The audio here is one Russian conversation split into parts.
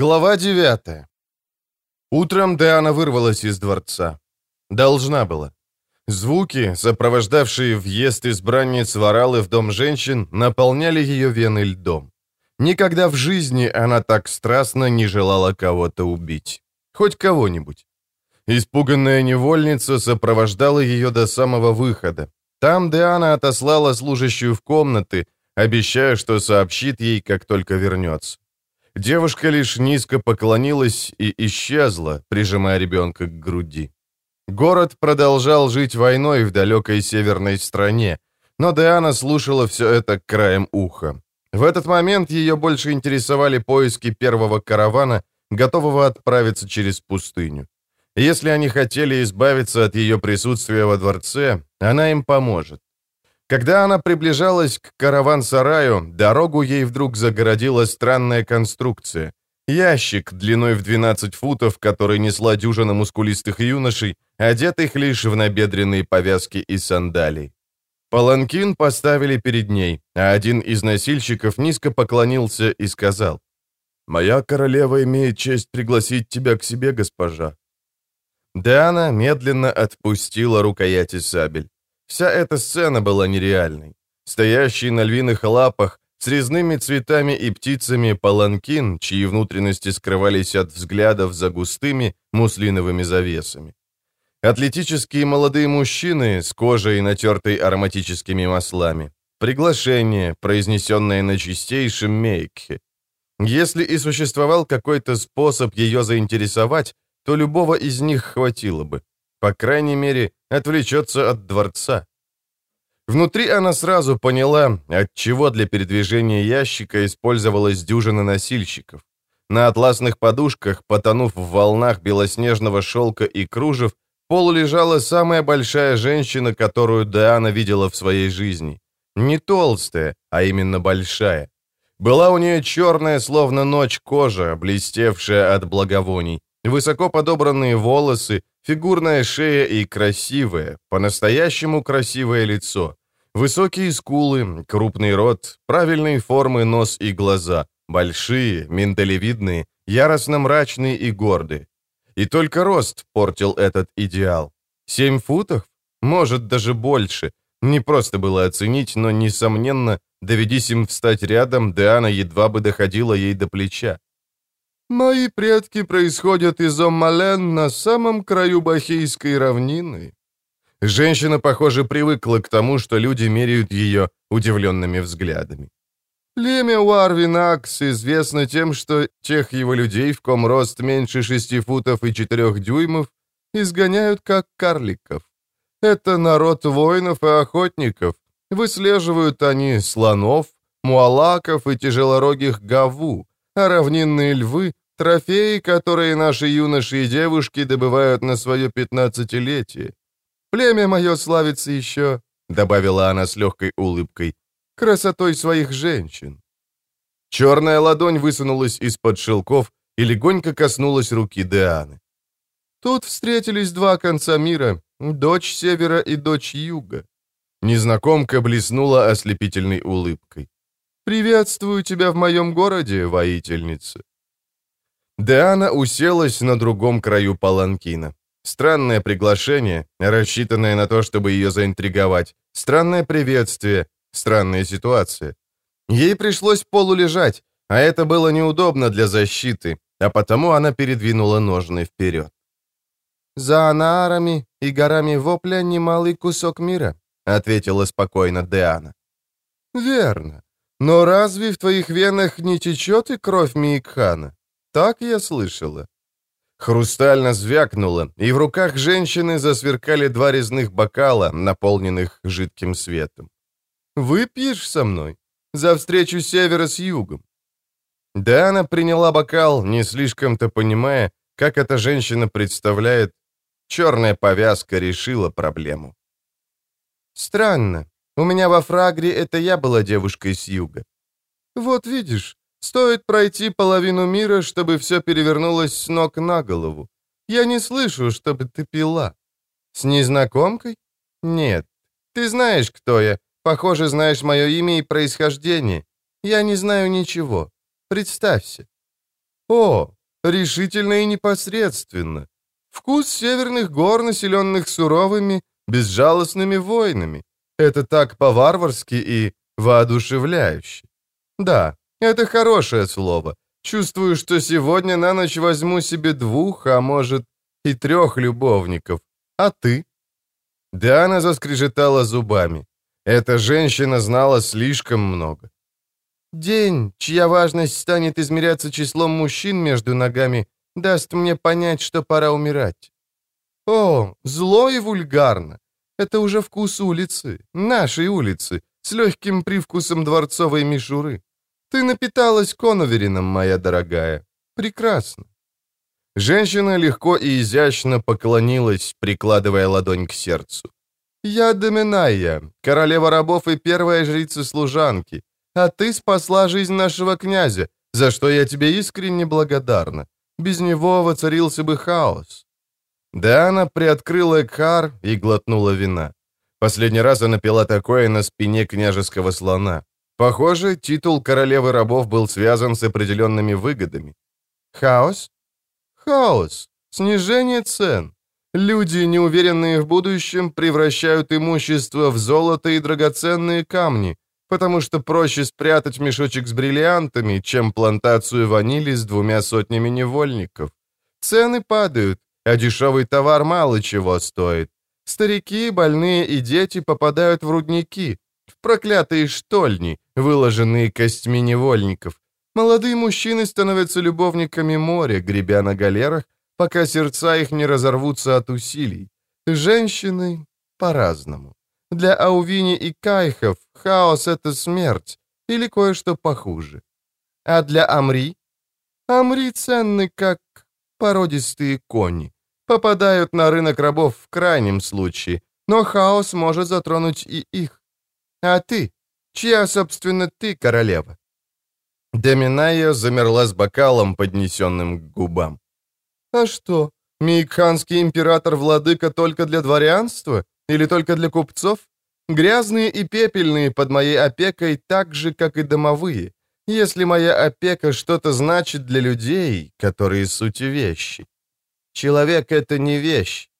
Глава 9 Утром Диана вырвалась из дворца. Должна была. Звуки, сопровождавшие въезд избранниц Варалы в дом женщин, наполняли ее вены льдом. Никогда в жизни она так страстно не желала кого-то убить. Хоть кого-нибудь. Испуганная невольница сопровождала ее до самого выхода. Там Диана отослала служащую в комнаты, обещая, что сообщит ей, как только вернется. Девушка лишь низко поклонилась и исчезла, прижимая ребенка к груди. Город продолжал жить войной в далекой северной стране, но Диана слушала все это краем уха. В этот момент ее больше интересовали поиски первого каравана, готового отправиться через пустыню. Если они хотели избавиться от ее присутствия во дворце, она им поможет. Когда она приближалась к караван-сараю, дорогу ей вдруг загородила странная конструкция. Ящик длиной в 12 футов, который несла дюжина мускулистых юношей, одетых лишь в набедренные повязки и сандалии. Паланкин поставили перед ней, а один из носильщиков низко поклонился и сказал, «Моя королева имеет честь пригласить тебя к себе, госпожа». Диана медленно отпустила рукояти сабель. Вся эта сцена была нереальной. Стоящий на львиных лапах, с резными цветами и птицами паланкин, чьи внутренности скрывались от взглядов за густыми муслиновыми завесами. Атлетические молодые мужчины с кожей, натертой ароматическими маслами. Приглашение, произнесенное на чистейшем мейкхе. Если и существовал какой-то способ ее заинтересовать, то любого из них хватило бы. По крайней мере, отвлечется от дворца. Внутри она сразу поняла, от чего для передвижения ящика использовалась дюжина носильщиков. На атласных подушках, потонув в волнах белоснежного шелка и кружев, полу лежала самая большая женщина, которую Диана видела в своей жизни. Не толстая, а именно большая. Была у нее черная, словно ночь, кожа, блестевшая от благовоний, высоко подобранные волосы, Фигурная шея и красивое, по-настоящему красивое лицо. Высокие скулы, крупный рот, правильные формы нос и глаза, большие, миндалевидные, яростно мрачные и гордые. И только рост портил этот идеал. Семь футов? Может, даже больше. Не просто было оценить, но, несомненно, доведись им встать рядом, Диана едва бы доходила ей до плеча. Мои предки происходят из Оммален на самом краю Бахейской равнины. Женщина, похоже, привыкла к тому, что люди меряют ее удивленными взглядами. Племя Уарвинакс известно тем, что тех его людей, в ком рост меньше шести футов и четырех дюймов, изгоняют как карликов. Это народ воинов и охотников. Выслеживают они слонов, муалаков и тяжелорогих гаву, а равнинные львы — трофеи, которые наши юноши и девушки добывают на свое пятнадцатилетие. Племя мое славится еще, — добавила она с легкой улыбкой, — красотой своих женщин. Черная ладонь высунулась из-под шелков и легонько коснулась руки Дианы. Тут встретились два конца мира, дочь севера и дочь юга. Незнакомка блеснула ослепительной улыбкой. «Приветствую тебя в моем городе, воительница». Диана уселась на другом краю паланкина. Странное приглашение, рассчитанное на то, чтобы ее заинтриговать. Странное приветствие, странная ситуация. Ей пришлось полулежать, а это было неудобно для защиты, а потому она передвинула ножны вперед. «За Анаарами и горами Вопля немалый кусок мира», — ответила спокойно Диана. «Верно. Но разве в твоих венах не течет и кровь Миикхана? Так я слышала». Хрустально звякнуло, и в руках женщины засверкали два резных бокала, наполненных жидким светом. «Выпьешь со мной? За встречу севера с югом?» Да, она приняла бокал, не слишком-то понимая, как эта женщина представляет. Черная повязка решила проблему. «Странно. У меня во фрагре это я была девушкой с юга. Вот видишь, стоит пройти половину мира, чтобы все перевернулось с ног на голову. Я не слышу, чтобы ты пила. С незнакомкой? Нет. Ты знаешь, кто я. Похоже, знаешь мое имя и происхождение. Я не знаю ничего. Представься. О, решительно и непосредственно. Вкус северных гор, населенных суровыми, безжалостными воинами. Это так по-варварски и воодушевляюще. Да, это хорошее слово. Чувствую, что сегодня на ночь возьму себе двух, а может и трех любовников. А ты? Диана заскрежетала зубами. Эта женщина знала слишком много. День, чья важность станет измеряться числом мужчин между ногами, даст мне понять, что пора умирать. О, зло и вульгарно. Это уже вкус улицы, нашей улицы, с легким привкусом дворцовой мишуры. Ты напиталась коноверином, моя дорогая. Прекрасно. Женщина легко и изящно поклонилась, прикладывая ладонь к сердцу. «Я Доминая, королева рабов и первая жрица служанки, а ты спасла жизнь нашего князя, за что я тебе искренне благодарна. Без него воцарился бы хаос». Диана приоткрыла Экхар и глотнула вина. Последний раз она пила такое на спине княжеского слона. Похоже, титул королевы рабов был связан с определенными выгодами. Хаос? Хаос. Снижение цен. Люди, неуверенные в будущем, превращают имущество в золото и драгоценные камни, потому что проще спрятать мешочек с бриллиантами, чем плантацию ванили с двумя сотнями невольников. Цены падают, а дешевый товар мало чего стоит. Старики, больные и дети попадают в рудники, в проклятые штольни, выложенные костьми невольников. Молодые мужчины становятся любовниками моря, гребя на галерах, пока сердца их не разорвутся от усилий. Женщины по-разному. Для Аувини и Кайхов хаос — это смерть, или кое-что похуже. А для Амри? Амри ценны, как породистые кони. Попадают на рынок рабов в крайнем случае, но хаос может затронуть и их. А ты? Чья, собственно, ты королева?» Деминая замерла с бокалом, поднесенным к губам. «А что, Мейкханский император-владыка только для дворянства? Или только для купцов? Грязные и пепельные под моей опекой так же, как и домовые, если моя опека что-то значит для людей, которые суть вещи. Человек — это не вещь.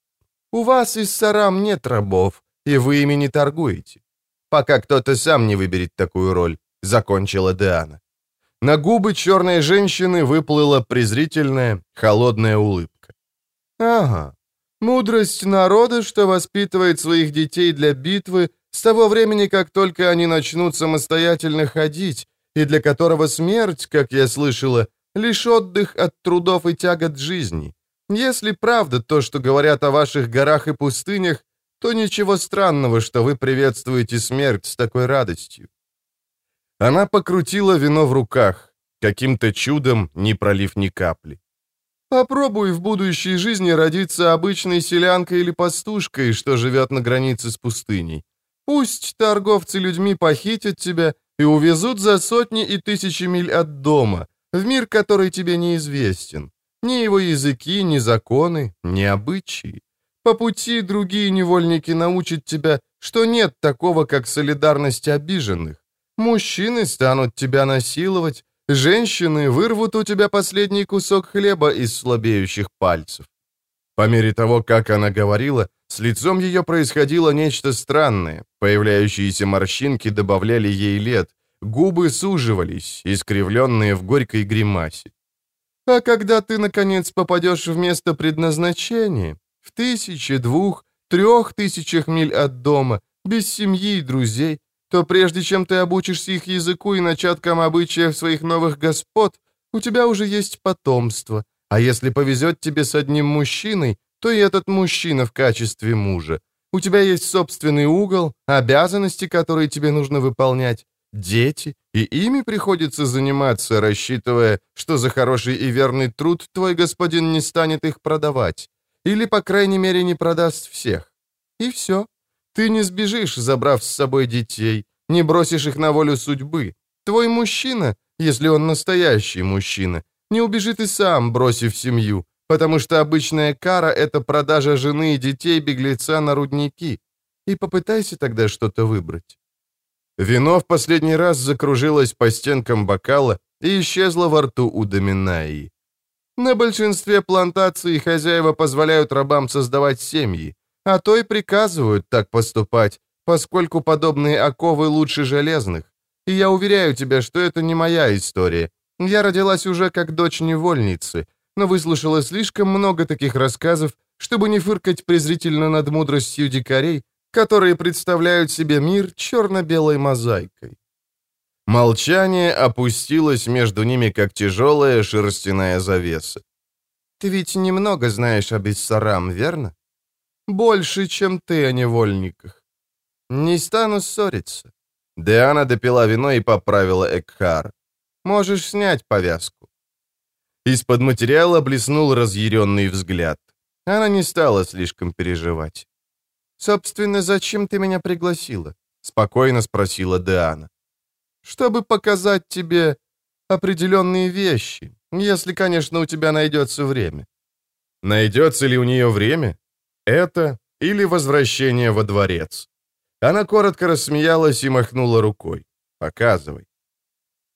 У вас из Сарам нет рабов, и вы ими не торгуете. Пока кто-то сам не выберет такую роль, закончила Диана. На губы черной женщины выплыла презрительная, холодная улыбка. «Ага, мудрость народа, что воспитывает своих детей для битвы с того времени, как только они начнут самостоятельно ходить, и для которого смерть, как я слышала, лишь отдых от трудов и тягот жизни. Если правда то, что говорят о ваших горах и пустынях, то ничего странного, что вы приветствуете смерть с такой радостью. Она покрутила вино в руках, каким-то чудом не пролив ни капли. Попробуй в будущей жизни родиться обычной селянкой или пастушкой, что живет на границе с пустыней. Пусть торговцы людьми похитят тебя и увезут за сотни и тысячи миль от дома, в мир, который тебе неизвестен. Ни его языки, ни законы, ни обычаи. По пути другие невольники научат тебя, что нет такого, как солидарность обиженных. Мужчины станут тебя насиловать, женщины вырвут у тебя последний кусок хлеба из слабеющих пальцев. По мере того, как она говорила, с лицом ее происходило нечто странное. Появляющиеся морщинки добавляли ей лет, губы суживались, искривленные в горькой гримасе. А когда ты, наконец, попадешь в место предназначения, в тысячи, двух, трех тысячах миль от дома, без семьи и друзей, то прежде чем ты обучишься их языку и начаткам обычаев своих новых господ, у тебя уже есть потомство. А если повезет тебе с одним мужчиной, то и этот мужчина в качестве мужа. У тебя есть собственный угол, обязанности, которые тебе нужно выполнять, дети, и ими приходится заниматься, рассчитывая, что за хороший и верный труд твой господин не станет их продавать. Или, по крайней мере, не продаст всех. И все. Ты не сбежишь, забрав с собой детей, не бросишь их на волю судьбы. Твой мужчина, если он настоящий мужчина, не убежит и сам, бросив семью, потому что обычная кара — это продажа жены и детей беглеца на рудники. И попытайся тогда что-то выбрать. Вино в последний раз закружилось по стенкам бокала и исчезло во рту у Доминаи. На большинстве плантаций хозяева позволяют рабам создавать семьи, а то и приказывают так поступать, поскольку подобные оковы лучше железных. И я уверяю тебя, что это не моя история. Я родилась уже как дочь невольницы, но выслушала слишком много таких рассказов, чтобы не фыркать презрительно над мудростью дикарей, которые представляют себе мир черно-белой мозаикой. Молчание опустилось между ними, как тяжелая шерстяная завеса. «Ты ведь немного знаешь об Иссарам, верно? Больше, чем ты о невольниках. Не стану ссориться». Диана допила вино и поправила Экхар. «Можешь снять повязку». Из-под материала блеснул разъяренный взгляд. Она не стала слишком переживать. «Собственно, зачем ты меня пригласила?» — спокойно спросила Диана чтобы показать тебе определенные вещи, если, конечно, у тебя найдется время». Найдется ли у нее время? Это или возвращение во дворец? Она коротко рассмеялась и махнула рукой. «Показывай».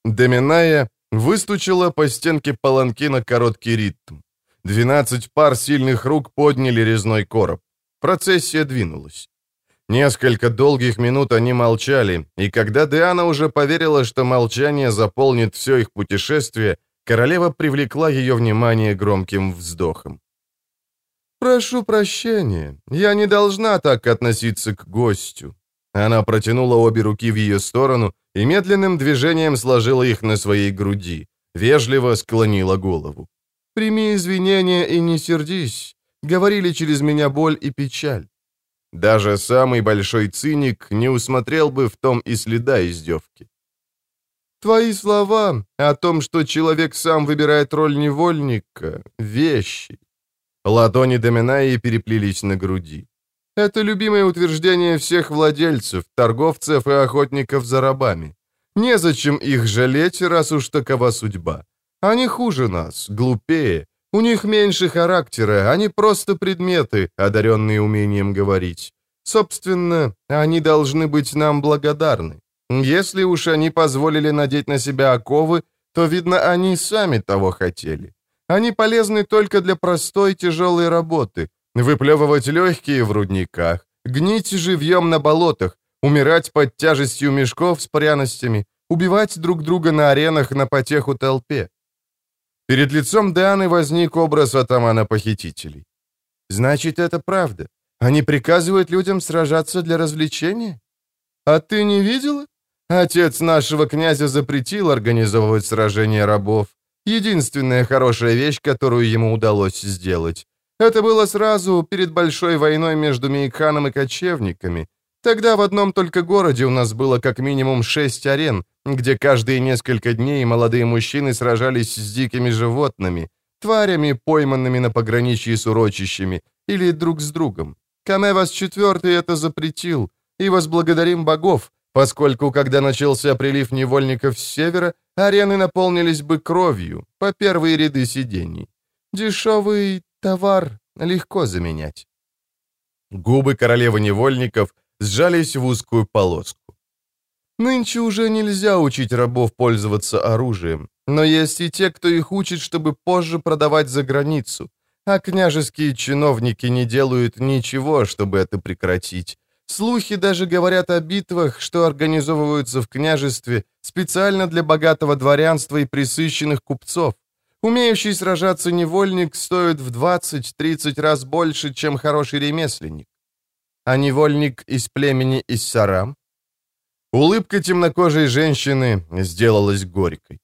Доминая выстучила по стенке паланкина короткий ритм. Двенадцать пар сильных рук подняли резной короб. Процессия двинулась. Несколько долгих минут они молчали, и когда Диана уже поверила, что молчание заполнит все их путешествие, королева привлекла ее внимание громким вздохом. «Прошу прощения, я не должна так относиться к гостю». Она протянула обе руки в ее сторону и медленным движением сложила их на своей груди, вежливо склонила голову. «Прими извинения и не сердись. Говорили через меня боль и печаль. Даже самый большой циник не усмотрел бы в том и следа издевки. Твои слова о том, что человек сам выбирает роль невольника — вещи. Ладони Доминаи переплелись на груди. Это любимое утверждение всех владельцев, торговцев и охотников за рабами. Незачем их жалеть, раз уж такова судьба. Они хуже нас, глупее, у них меньше характера, они просто предметы, одаренные умением говорить. Собственно, они должны быть нам благодарны. Если уж они позволили надеть на себя оковы, то, видно, они сами того хотели. Они полезны только для простой тяжелой работы. Выплевывать легкие в рудниках, гнить живьем на болотах, умирать под тяжестью мешков с пряностями, убивать друг друга на аренах на потеху толпе. Перед лицом Дианы возник образ атамана-похитителей. «Значит, это правда. Они приказывают людям сражаться для развлечения? А ты не видела? Отец нашего князя запретил организовывать сражения рабов. Единственная хорошая вещь, которую ему удалось сделать. Это было сразу перед большой войной между Мейкханом и кочевниками. Тогда в одном только городе у нас было как минимум шесть арен, где каждые несколько дней молодые мужчины сражались с дикими животными, тварями, пойманными на пограничье с урочищами, или друг с другом. Камевас IV это запретил, и возблагодарим богов, поскольку, когда начался прилив невольников с севера, арены наполнились бы кровью по первые ряды сидений. Дешевый товар легко заменять. Губы королевы невольников сжались в узкую полоску. Нынче уже нельзя учить рабов пользоваться оружием, но есть и те, кто их учит, чтобы позже продавать за границу, а княжеские чиновники не делают ничего, чтобы это прекратить. Слухи даже говорят о битвах, что организовываются в княжестве специально для богатого дворянства и присыщенных купцов. Умеющий сражаться невольник стоит в 20-30 раз больше, чем хороший ремесленник а невольник из племени Иссарам? Улыбка темнокожей женщины сделалась горькой.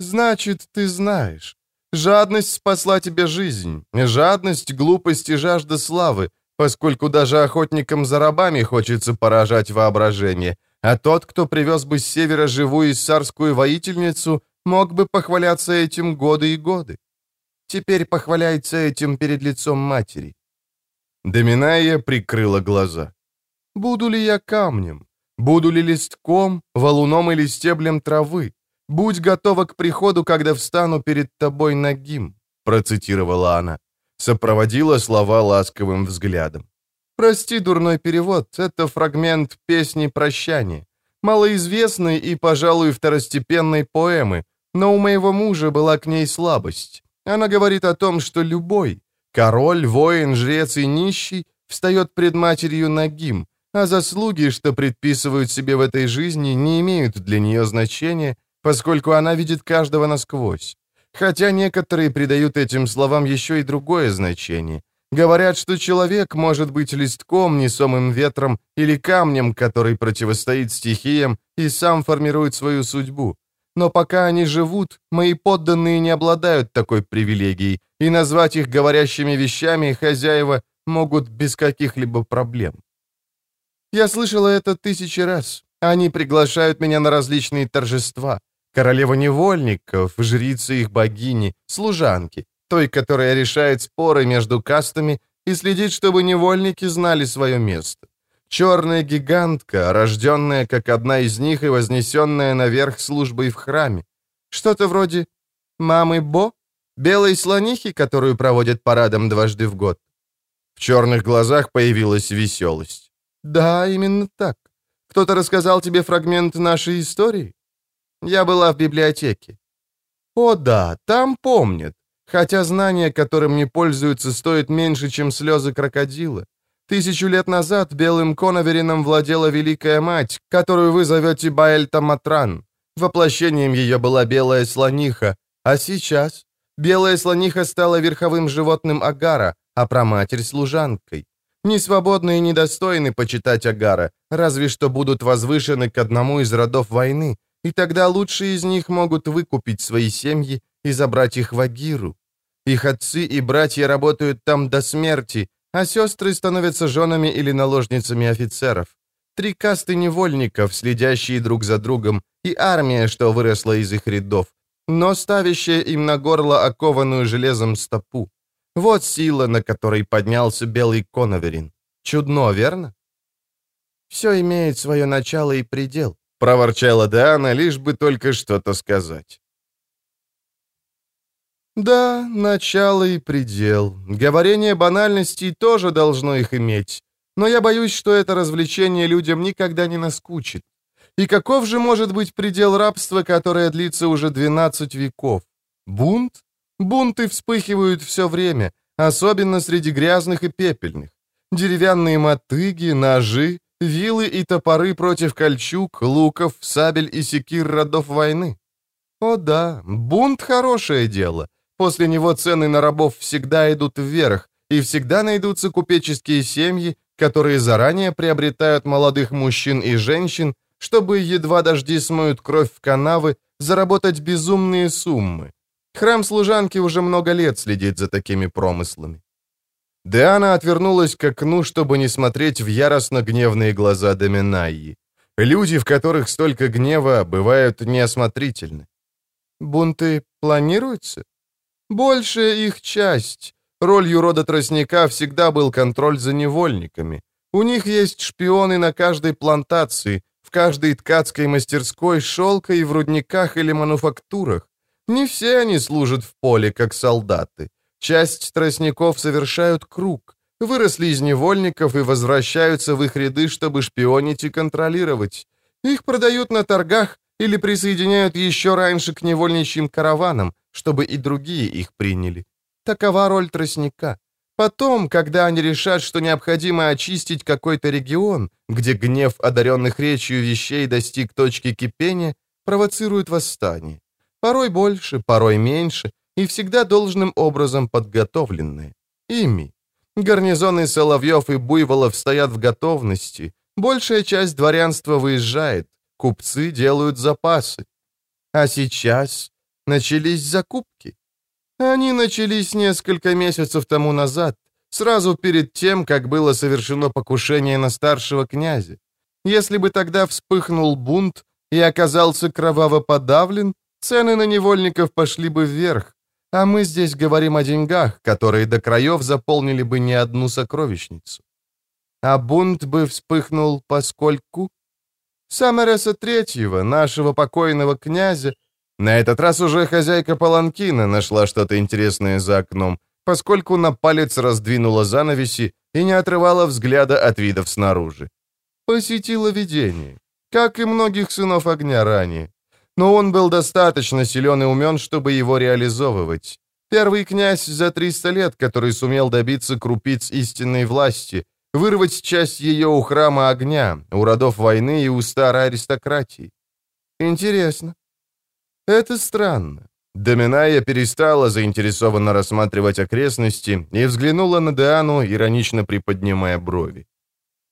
«Значит, ты знаешь. Жадность спасла тебе жизнь. Жадность, глупость и жажда славы, поскольку даже охотникам за рабами хочется поражать воображение, а тот, кто привез бы с севера живую иссарскую воительницу, мог бы похваляться этим годы и годы. Теперь похваляется этим перед лицом матери. Доминая прикрыла глаза. «Буду ли я камнем? Буду ли листком, валуном или стеблем травы? Будь готова к приходу, когда встану перед тобой нагим», процитировала она. Сопроводила слова ласковым взглядом. «Прости дурной перевод, это фрагмент песни «Прощание». Малоизвестной и, пожалуй, второстепенной поэмы, но у моего мужа была к ней слабость. Она говорит о том, что любой, король, воин, жрец и нищий, встает пред матерью нагим, а заслуги, что предписывают себе в этой жизни, не имеют для нее значения, поскольку она видит каждого насквозь. Хотя некоторые придают этим словам еще и другое значение. Говорят, что человек может быть листком, несомым ветром, или камнем, который противостоит стихиям и сам формирует свою судьбу. Но пока они живут, мои подданные не обладают такой привилегией, и назвать их говорящими вещами хозяева могут без каких-либо проблем. Я слышала это тысячи раз. Они приглашают меня на различные торжества. Королева невольников, жрицы их богини, служанки, той, которая решает споры между кастами и следит, чтобы невольники знали свое место. Черная гигантка, рожденная как одна из них и вознесенная наверх службой в храме. Что-то вроде «Мамы Бо?» Белой слонихи, которую проводят парадом дважды в год. В черных глазах появилась веселость. «Да, именно так. Кто-то рассказал тебе фрагмент нашей истории?» «Я была в библиотеке». «О да, там помнят. Хотя знания, которым не пользуются, стоят меньше, чем слезы крокодила. Тысячу лет назад белым коноверином владела Великая Мать, которую вы зовете Баэльта Матран. Воплощением ее была белая слониха, а сейчас белая слониха стала верховым животным Агара, а проматерь — служанкой. Несвободные и недостойны почитать Агара, разве что будут возвышены к одному из родов войны, и тогда лучшие из них могут выкупить свои семьи и забрать их в Агиру. Их отцы и братья работают там до смерти, а сестры становятся женами или наложницами офицеров. Три касты невольников, следящие друг за другом, и армия, что выросла из их рядов, но ставящая им на горло окованную железом стопу. Вот сила, на которой поднялся белый коноверин. Чудно, верно? «Все имеет свое начало и предел», — проворчала Диана, лишь бы только что-то сказать. Да, начало и предел. Говорение банальностей тоже должно их иметь. Но я боюсь, что это развлечение людям никогда не наскучит. И каков же может быть предел рабства, которое длится уже 12 веков? Бунт? Бунты вспыхивают все время, особенно среди грязных и пепельных. Деревянные мотыги, ножи, вилы и топоры против кольчуг, луков, сабель и секир родов войны. О да, бунт — хорошее дело — После него цены на рабов всегда идут вверх, и всегда найдутся купеческие семьи, которые заранее приобретают молодых мужчин и женщин, чтобы, едва дожди смоют кровь в канавы, заработать безумные суммы. Храм служанки уже много лет следит за такими промыслами. Диана отвернулась к окну, чтобы не смотреть в яростно гневные глаза Доминайи. Люди, в которых столько гнева, бывают неосмотрительны. «Бунты планируются?» Большая их часть. Ролью рода тростника всегда был контроль за невольниками. У них есть шпионы на каждой плантации, в каждой ткацкой мастерской, шелка и в рудниках или мануфактурах. Не все они служат в поле, как солдаты. Часть тростников совершают круг, выросли из невольников и возвращаются в их ряды, чтобы шпионить и контролировать. Их продают на торгах или присоединяют еще раньше к невольничьим караванам, чтобы и другие их приняли. Такова роль тростника. Потом, когда они решат, что необходимо очистить какой-то регион, где гнев одаренных речью вещей достиг точки кипения, провоцируют восстание. Порой больше, порой меньше, и всегда должным образом подготовленные. Ими. Гарнизоны Соловьев и Буйволов стоят в готовности. Большая часть дворянства выезжает. Купцы делают запасы. А сейчас начались закупки. Они начались несколько месяцев тому назад, сразу перед тем, как было совершено покушение на старшего князя. Если бы тогда вспыхнул бунт и оказался кроваво подавлен, цены на невольников пошли бы вверх, а мы здесь говорим о деньгах, которые до краев заполнили бы не одну сокровищницу. А бунт бы вспыхнул поскольку... Самареса Третьего, нашего покойного князя, на этот раз уже хозяйка паланкина нашла что-то интересное за окном, поскольку на палец раздвинула занавеси и не отрывала взгляда от видов снаружи. Посетила видение, как и многих сынов огня ранее. Но он был достаточно силен и умен, чтобы его реализовывать. Первый князь за 300 лет, который сумел добиться крупиц истинной власти, вырвать часть ее у храма огня, у родов войны и у старой аристократии. Интересно. Это странно. Доминая перестала заинтересованно рассматривать окрестности и взглянула на Диану, иронично приподнимая брови.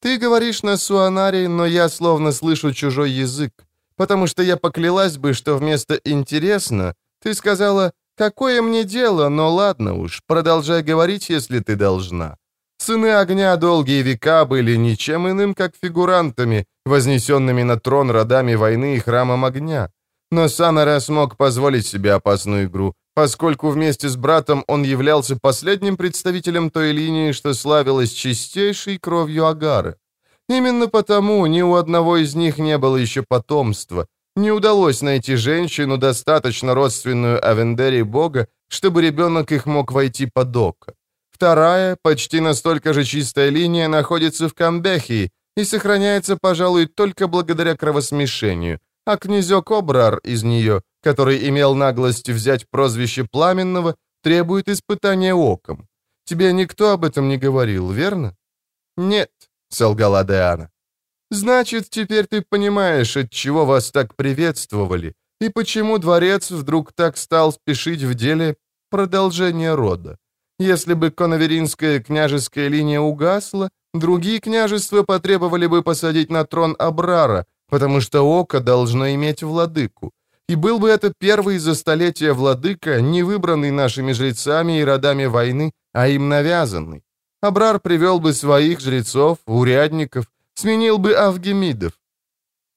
«Ты говоришь на суанаре, но я словно слышу чужой язык, потому что я поклялась бы, что вместо «интересно» ты сказала «какое мне дело, но ладно уж, продолжай говорить, если ты должна». Сыны огня долгие века были ничем иным, как фигурантами, вознесенными на трон родами войны и храмом огня. Но Санара смог позволить себе опасную игру, поскольку вместе с братом он являлся последним представителем той линии, что славилась чистейшей кровью Агары. Именно потому ни у одного из них не было еще потомства. Не удалось найти женщину, достаточно родственную Авендере Бога, чтобы ребенок их мог войти под око. Вторая, почти настолько же чистая линия, находится в Камбехии и сохраняется, пожалуй, только благодаря кровосмешению, а князек Обрар из нее который имел наглость взять прозвище Пламенного, требует испытания оком. Тебе никто об этом не говорил, верно?» «Нет», — солгала Диана. «Значит, теперь ты понимаешь, от чего вас так приветствовали, и почему дворец вдруг так стал спешить в деле продолжения рода. Если бы коноверинская княжеская линия угасла, другие княжества потребовали бы посадить на трон Абрара, потому что око должно иметь владыку. И был бы это первый за столетия владыка, не выбранный нашими жрецами и родами войны, а им навязанный. Абрар привел бы своих жрецов, урядников, сменил бы авгемидов.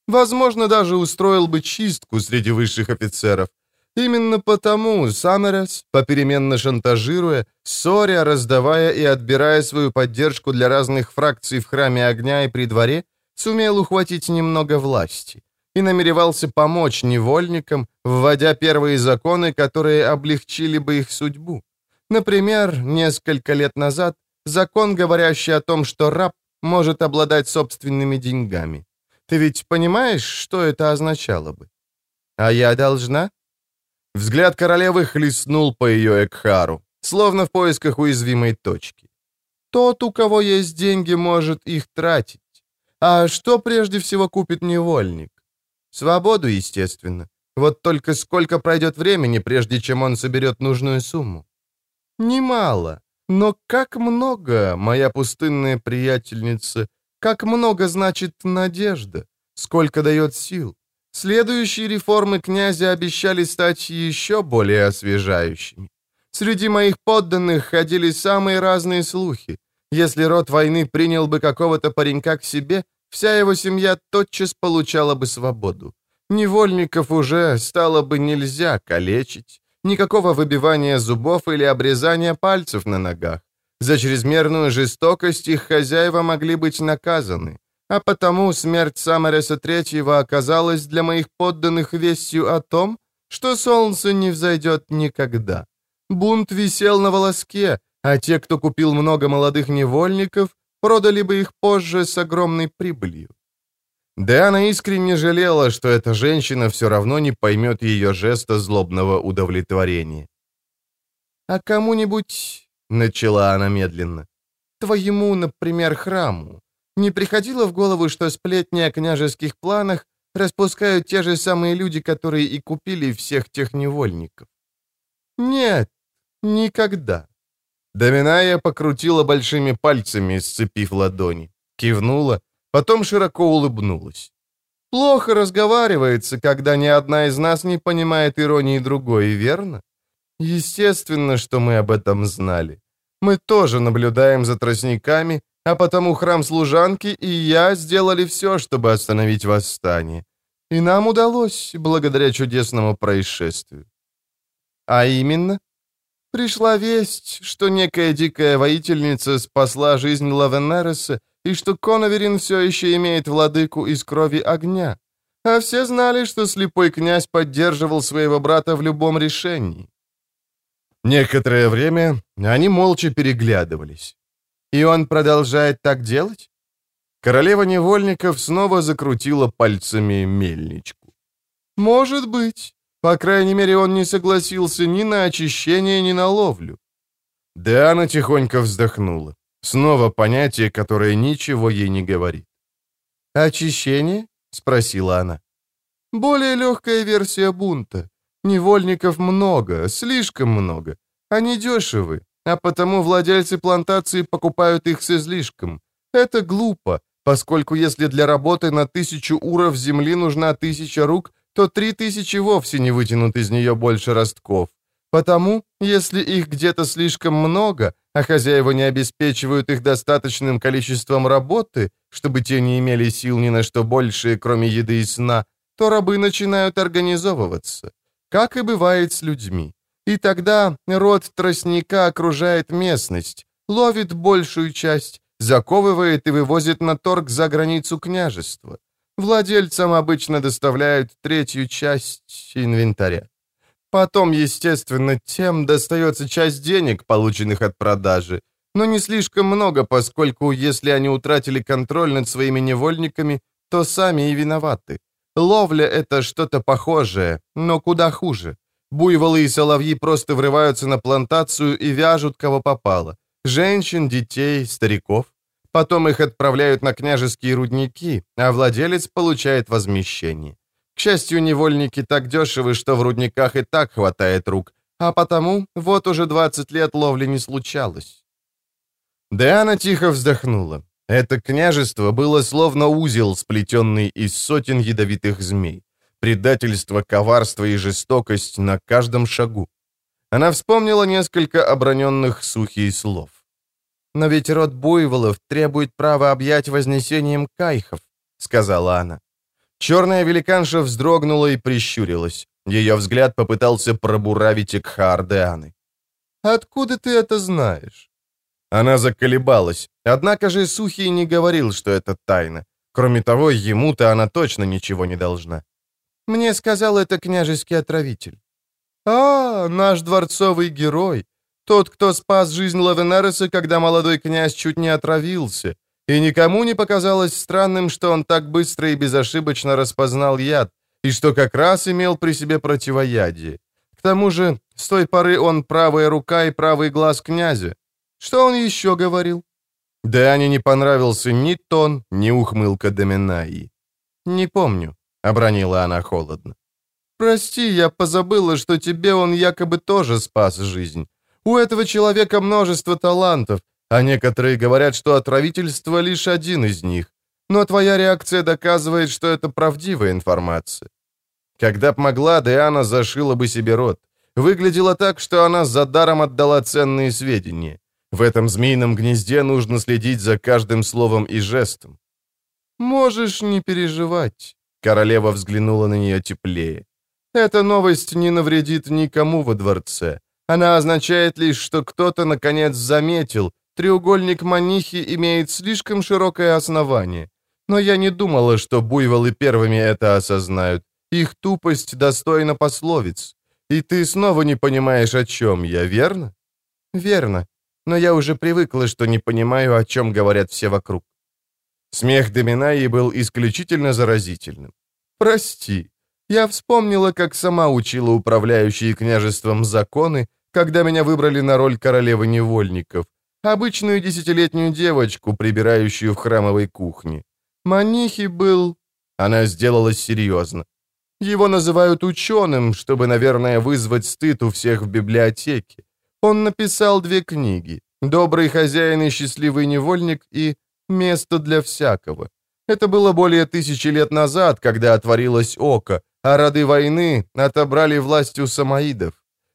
Возможно, даже устроил бы чистку среди высших офицеров. Именно потому Самерес, попеременно шантажируя, ссоря, раздавая и отбирая свою поддержку для разных фракций в храме огня и при дворе, сумел ухватить немного власти и намеревался помочь невольникам, вводя первые законы, которые облегчили бы их судьбу. Например, несколько лет назад закон, говорящий о том, что раб может обладать собственными деньгами. Ты ведь понимаешь, что это означало бы? А я должна? Взгляд королевы хлестнул по ее Экхару, словно в поисках уязвимой точки. Тот, у кого есть деньги, может их тратить. А что прежде всего купит невольник? Свободу, естественно. Вот только сколько пройдет времени, прежде чем он соберет нужную сумму? Немало. Но как много, моя пустынная приятельница, как много значит надежда, сколько дает сил. Следующие реформы князя обещали стать еще более освежающими. Среди моих подданных ходили самые разные слухи. Если род войны принял бы какого-то паренька к себе, Вся его семья тотчас получала бы свободу. Невольников уже стало бы нельзя калечить. Никакого выбивания зубов или обрезания пальцев на ногах. За чрезмерную жестокость их хозяева могли быть наказаны. А потому смерть Самареса Третьего оказалась для моих подданных вестью о том, что солнце не взойдет никогда. Бунт висел на волоске, а те, кто купил много молодых невольников, продали бы их позже с огромной прибылью. Диана искренне жалела, что эта женщина все равно не поймет ее жеста злобного удовлетворения. «А кому-нибудь...» — начала она медленно. «Твоему, например, храму. Не приходило в голову, что сплетни о княжеских планах распускают те же самые люди, которые и купили всех тех невольников?» «Нет, никогда. Доминая покрутила большими пальцами, сцепив ладони. Кивнула, потом широко улыбнулась. «Плохо разговаривается, когда ни одна из нас не понимает иронии другой, верно? Естественно, что мы об этом знали. Мы тоже наблюдаем за тростниками, а потому храм служанки и я сделали все, чтобы остановить восстание. И нам удалось, благодаря чудесному происшествию. А именно, Пришла весть, что некая дикая воительница спасла жизнь Лавенереса и что Коноверин все еще имеет владыку из крови огня. А все знали, что слепой князь поддерживал своего брата в любом решении. Некоторое время они молча переглядывались. И он продолжает так делать? Королева невольников снова закрутила пальцами мельничку. «Может быть. По крайней мере, он не согласился ни на очищение, ни на ловлю. Диана тихонько вздохнула. Снова понятие, которое ничего ей не говорит. «Очищение?» — спросила она. «Более легкая версия бунта. Невольников много, слишком много. Они дешевы, а потому владельцы плантации покупают их с излишком. Это глупо, поскольку если для работы на тысячу уров земли нужна тысяча рук, то три тысячи вовсе не вытянут из нее больше ростков. Потому, если их где-то слишком много, а хозяева не обеспечивают их достаточным количеством работы, чтобы те не имели сил ни на что большее, кроме еды и сна, то рабы начинают организовываться, как и бывает с людьми. И тогда род тростника окружает местность, ловит большую часть, заковывает и вывозит на торг за границу княжества. Владельцам обычно доставляют третью часть инвентаря. Потом, естественно, тем достается часть денег, полученных от продажи, но не слишком много, поскольку если они утратили контроль над своими невольниками, то сами и виноваты. Ловля — это что-то похожее, но куда хуже. Буйволы и соловьи просто врываются на плантацию и вяжут, кого попало. Женщин, детей, стариков. Потом их отправляют на княжеские рудники, а владелец получает возмещение. К счастью, невольники так дешевы, что в рудниках и так хватает рук, а потому вот уже 20 лет ловли не случалось. Диана тихо вздохнула. Это княжество было словно узел, сплетенный из сотен ядовитых змей. Предательство, коварство и жестокость на каждом шагу. Она вспомнила несколько оброненных сухих слов. «Но ведь род буйволов требует права объять вознесением кайхов», — сказала она. Черная великанша вздрогнула и прищурилась. Ее взгляд попытался пробуравить Экхар Деаны. «Откуда ты это знаешь?» Она заколебалась. Однако же Сухий не говорил, что это тайна. Кроме того, ему-то она точно ничего не должна. «Мне сказал это княжеский отравитель». «А, наш дворцовый герой. Тот, кто спас жизнь Лавенареса, когда молодой князь чуть не отравился. И никому не показалось странным, что он так быстро и безошибочно распознал яд, и что как раз имел при себе противоядие. К тому же, с той поры он правая рука и правый глаз князя. Что он еще говорил? Дане не понравился ни тон, ни ухмылка Доминаи. «Не помню», — обронила она холодно. «Прости, я позабыла, что тебе он якобы тоже спас жизнь. У этого человека множество талантов, а некоторые говорят, что отравительство лишь один из них. Но твоя реакция доказывает, что это правдивая информация. Когда б могла, Диана зашила бы себе рот. Выглядело так, что она за даром отдала ценные сведения. В этом змеином гнезде нужно следить за каждым словом и жестом. «Можешь не переживать», — королева взглянула на нее теплее. «Эта новость не навредит никому во дворце. Она означает лишь, что кто-то, наконец, заметил, Треугольник Манихи имеет слишком широкое основание. Но я не думала, что буйволы первыми это осознают. Их тупость достойна пословиц. И ты снова не понимаешь, о чем я, верно? Верно. Но я уже привыкла, что не понимаю, о чем говорят все вокруг. Смех Доминаи был исключительно заразительным. «Прости, я вспомнила, как сама учила управляющие княжеством законы, когда меня выбрали на роль королевы невольников, Обычную десятилетнюю девочку, прибирающую в храмовой кухне. Манихи был... Она сделалась серьезно. Его называют ученым, чтобы, наверное, вызвать стыд у всех в библиотеке. Он написал две книги «Добрый хозяин и счастливый невольник» и «Место для всякого». Это было более тысячи лет назад, когда отворилось око, а роды войны отобрали власть у самоидов.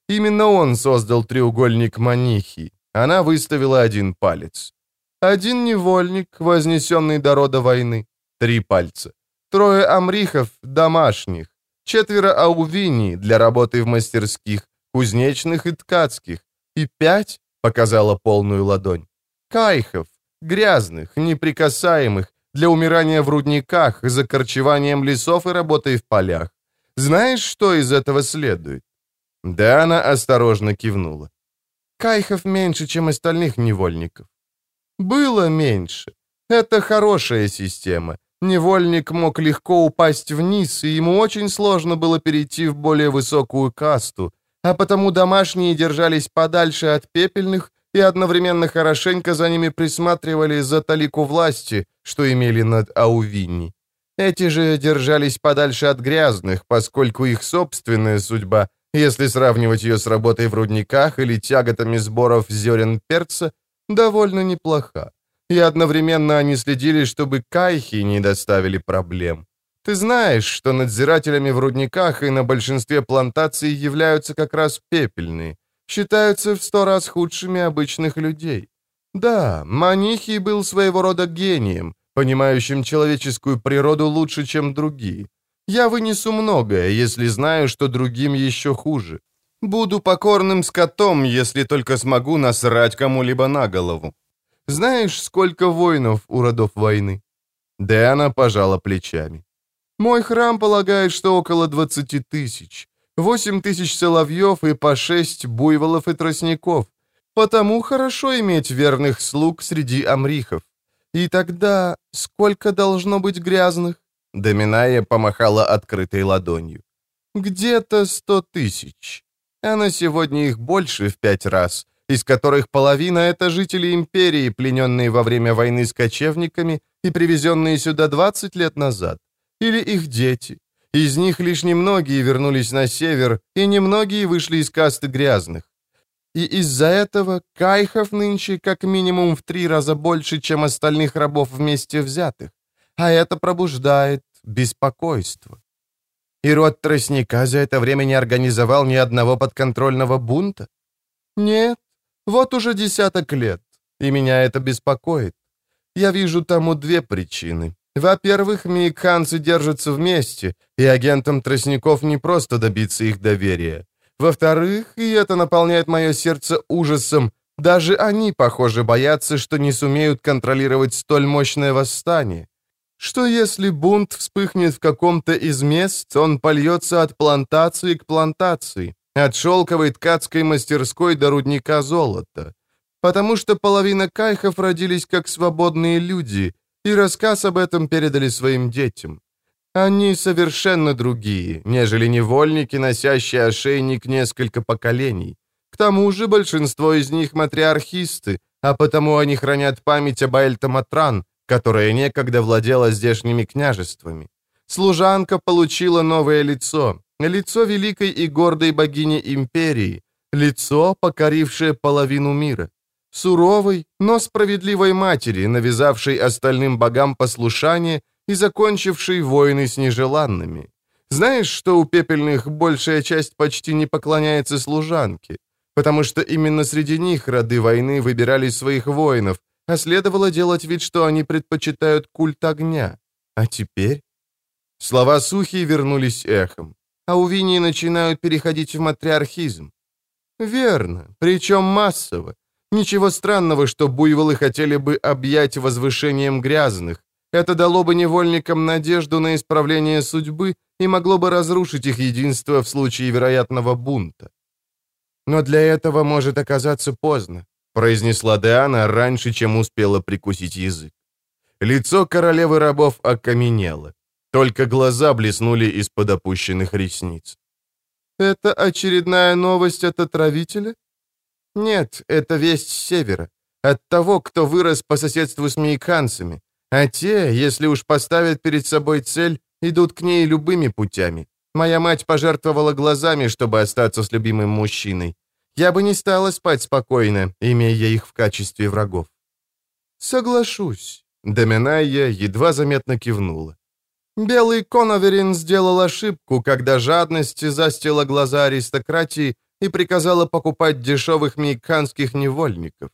Именно он создал треугольник Манихи. Она выставила один палец. Один невольник, вознесенный до рода войны. Три пальца. Трое амрихов, домашних. Четверо аувини для работы в мастерских, кузнечных и ткацких. И пять, показала полную ладонь, кайхов, грязных, неприкасаемых, для умирания в рудниках, закорчеванием лесов и работой в полях. Знаешь, что из этого следует?» Да, она осторожно кивнула. Кайхов меньше, чем остальных невольников. Было меньше. Это хорошая система. Невольник мог легко упасть вниз, и ему очень сложно было перейти в более высокую касту, а потому домашние держались подальше от пепельных и одновременно хорошенько за ними присматривали за талику власти, что имели над Аувинни. Эти же держались подальше от грязных, поскольку их собственная судьба, если сравнивать ее с работой в рудниках или тяготами сборов зерен перца, довольно неплоха. И одновременно они следили, чтобы кайхи не доставили проблем. Ты знаешь, что надзирателями в рудниках и на большинстве плантаций являются как раз пепельные, считаются в сто раз худшими обычных людей. Да, Манихий был своего рода гением, понимающим человеческую природу лучше, чем другие. Я вынесу многое, если знаю, что другим еще хуже. Буду покорным скотом, если только смогу насрать кому-либо на голову. Знаешь, сколько воинов у родов войны?» Диана пожала плечами. «Мой храм полагает, что около 20 тысяч. Восемь тысяч соловьев и по шесть буйволов и тростников. Потому хорошо иметь верных слуг среди амрихов. И тогда сколько должно быть грязных?» Доминая помахала открытой ладонью. «Где-то сто тысяч. А на сегодня их больше в пять раз, из которых половина — это жители империи, плененные во время войны с кочевниками и привезенные сюда 20 лет назад. Или их дети. Из них лишь немногие вернулись на север, и немногие вышли из касты грязных. И из-за этого кайхов нынче как минимум в три раза больше, чем остальных рабов вместе взятых. А это пробуждает беспокойство. И род тростника за это время не организовал ни одного подконтрольного бунта? Нет, вот уже десяток лет, и меня это беспокоит. Я вижу тому две причины. Во-первых, мейкханцы держатся вместе, и агентам тростников не просто добиться их доверия. Во-вторых, и это наполняет мое сердце ужасом, даже они, похоже, боятся, что не сумеют контролировать столь мощное восстание. Что если бунт вспыхнет в каком-то из мест, он польется от плантации к плантации, от шелковой ткацкой мастерской до рудника золота. Потому что половина кайхов родились как свободные люди, и рассказ об этом передали своим детям. Они совершенно другие, нежели невольники, носящие ошейник несколько поколений. К тому же большинство из них матриархисты, а потому они хранят память об Эльтаматран, которая некогда владела здешними княжествами. Служанка получила новое лицо, Лицо великой и гордой богини империи, лицо, покорившее половину мира. Суровой, но справедливой матери, навязавшей остальным богам послушание и закончившей войны с нежеланными. Знаешь, что у пепельных большая часть почти не поклоняется служанке, потому что именно среди них роды войны выбирали своих воинов, а следовало делать вид, что они предпочитают культ огня. А теперь... Слова Сухи вернулись эхом а у Винии начинают переходить в матриархизм. Верно, причем массово. Ничего странного, что буйволы хотели бы объять возвышением грязных. Это дало бы невольникам надежду на исправление судьбы и могло бы разрушить их единство в случае вероятного бунта. Но для этого может оказаться поздно, произнесла Диана раньше, чем успела прикусить язык. Лицо королевы рабов окаменело. Только глаза блеснули из-под опущенных ресниц. «Это очередная новость от отравителя?» «Нет, это весть с севера. От того, кто вырос по соседству с мейканцами. А те, если уж поставят перед собой цель, идут к ней любыми путями. Моя мать пожертвовала глазами, чтобы остаться с любимым мужчиной. Я бы не стала спать спокойно, имея их в качестве врагов». «Соглашусь», — Доминая едва заметно кивнула. Белый Коноверин сделал ошибку, когда жадность застила глаза аристократии и приказала покупать дешевых мейканских невольников.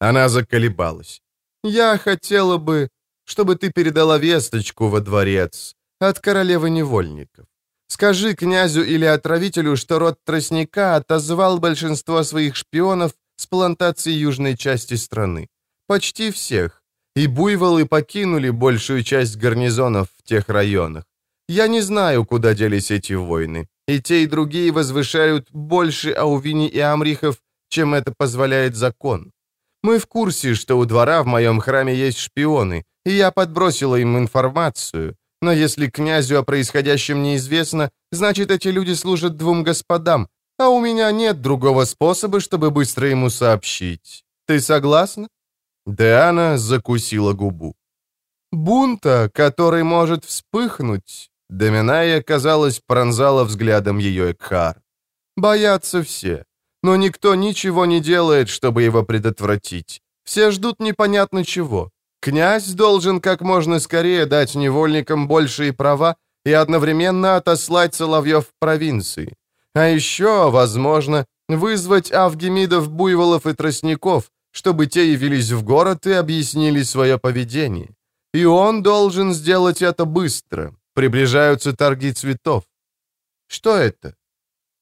Она заколебалась. «Я хотела бы, чтобы ты передала весточку во дворец от королевы невольников. Скажи князю или отравителю, что род тростника отозвал большинство своих шпионов с плантации южной части страны. Почти всех, и буйволы покинули большую часть гарнизонов в тех районах. Я не знаю, куда делись эти войны. И те, и другие возвышают больше Аувини и Амрихов, чем это позволяет закон. Мы в курсе, что у двора в моем храме есть шпионы, я подбросила им информацию. Но если князю о происходящем неизвестно, значит, эти люди служат двум господам, а у меня нет другого способа, чтобы быстро ему сообщить. Ты согласна?» Диана закусила губу. «Бунта, который может вспыхнуть», — Доминая, казалось, пронзала взглядом ее Экхар. «Боятся все, но никто ничего не делает, чтобы его предотвратить. Все ждут непонятно чего. Князь должен как можно скорее дать невольникам большие права и одновременно отослать Соловьев в провинции. А еще, возможно, вызвать Авгемидов, Буйволов и Тростников, чтобы те явились в город и объяснили свое поведение. И он должен сделать это быстро. Приближаются торги цветов. Что это?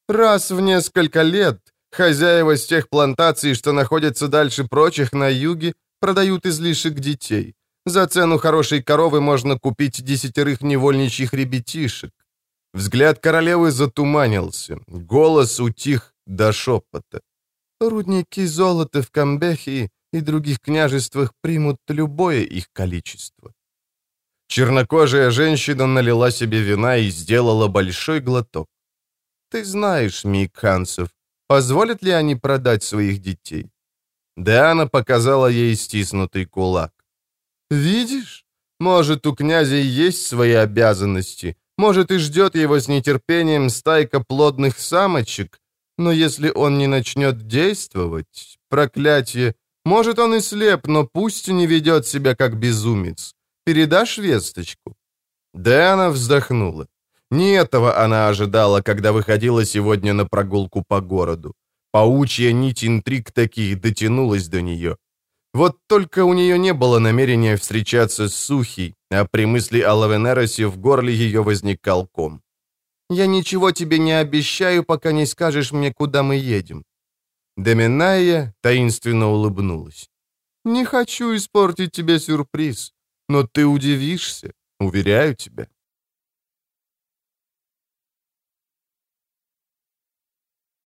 Раз в несколько лет хозяева с тех плантаций, что находятся дальше прочих на юге, продают излишек детей. За цену хорошей коровы можно купить десятерых невольничьих ребятишек. Взгляд королевы затуманился, голос утих до шепота. Рудники золота в Камбехе и других княжествах примут любое их количество. Чернокожая женщина налила себе вина и сделала большой глоток. «Ты знаешь, Мик Хансов, позволят ли они продать своих детей?» Диана показала ей стиснутый кулак. «Видишь? Может, у князя есть свои обязанности, может, и ждет его с нетерпением стайка плодных самочек, но если он не начнет действовать, проклятие, может, он и слеп, но пусть не ведет себя как безумец. Передашь весточку?» Диана вздохнула. Не этого она ожидала, когда выходила сегодня на прогулку по городу. Паучья нить интриг таких дотянулась до нее. Вот только у нее не было намерения встречаться с Сухей, а при мысли о Лавенеросе в горле ее возникал ком. «Я ничего тебе не обещаю, пока не скажешь мне, куда мы едем». Доминая таинственно улыбнулась. «Не хочу испортить тебе сюрприз, но ты удивишься, уверяю тебя».